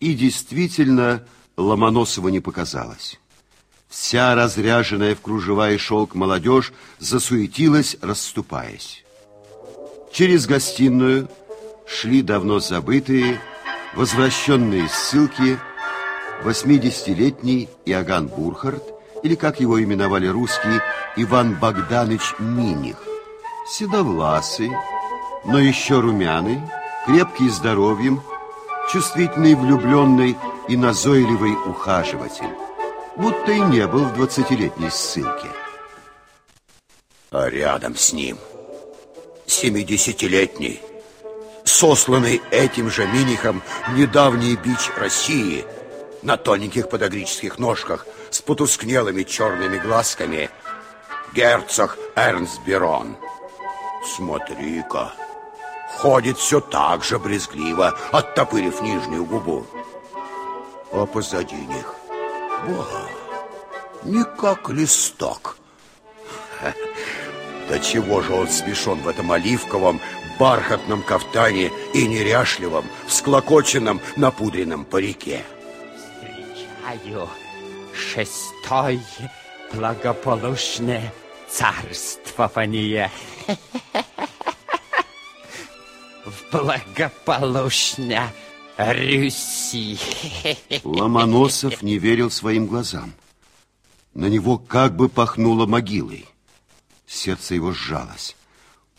И действительно, Ломоносова не показалось. Вся разряженная в кружева и шелк молодежь засуетилась, расступаясь. Через гостиную шли давно забытые, возвращенные ссылки 80-летний Иоганн Бурхард, или, как его именовали русские, Иван Богданович Миних, седовласый, но еще румяный, крепкий здоровьем, чувствительный, влюбленный и назойливый ухаживатель, будто и не был в двадцатилетней ссылке. А рядом с ним семидесятилетний, сосланный этим же Минихом недавний бич России на тоненьких подогрических ножках с потускнелыми черными глазками герцог Эрнст Берон. Смотри-ка, ходит все так же брезгливо, оттопырив нижнюю губу. А позади них, во, не как листок. Да чего же он смешон в этом оливковом, бархатном кафтане и неряшливом, всклокоченном, напудренном парике. Встречаю шестое благополучное царствование. В благополучно Руси. Ломоносов не верил своим глазам. На него как бы пахнуло могилой. Сердце его сжалось.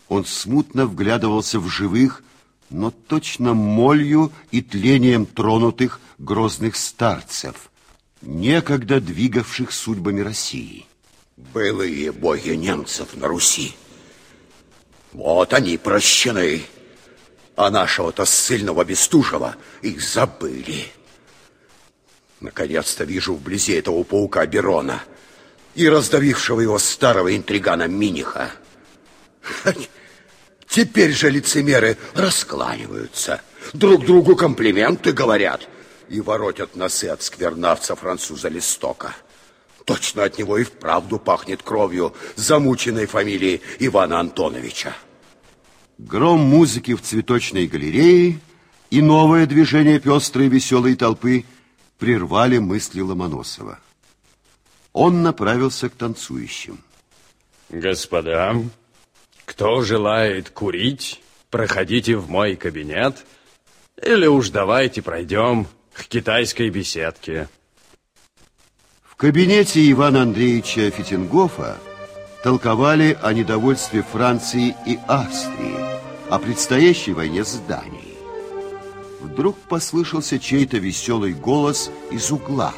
Он смутно вглядывался в живых, но точно молью и тлением тронутых грозных старцев, некогда двигавших судьбами России. Былые боги немцев на Руси. Вот они прощены. А нашего-то ссыльного Бестужева их забыли. Наконец-то вижу вблизи этого паука Берона и раздавившего его старого интригана Миниха. Теперь же лицемеры раскланиваются, друг другу комплименты говорят и воротят носы от сквернавца француза Листока. Точно от него и вправду пахнет кровью замученной фамилии Ивана Антоновича. Гром музыки в цветочной галерее и новое движение пестрой веселой толпы прервали мысли Ломоносова. Он направился к танцующим. Господа, кто желает курить, проходите в мой кабинет или уж давайте пройдем к китайской беседке. В кабинете Ивана Андреевича Фитингофа толковали о недовольстве Франции и Австрии, о предстоящей войне с Данией. Вдруг послышался чей-то веселый голос из угла.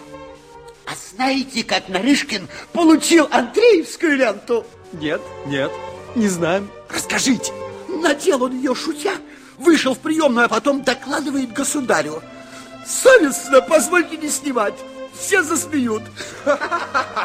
А знаете, как Нарышкин получил Андреевскую ленту? Нет, нет, не знаем. Расскажите. Надел он ее шутя, вышел в приемную, а потом докладывает государю. Совестно, позвольте не снимать. Все засмеют.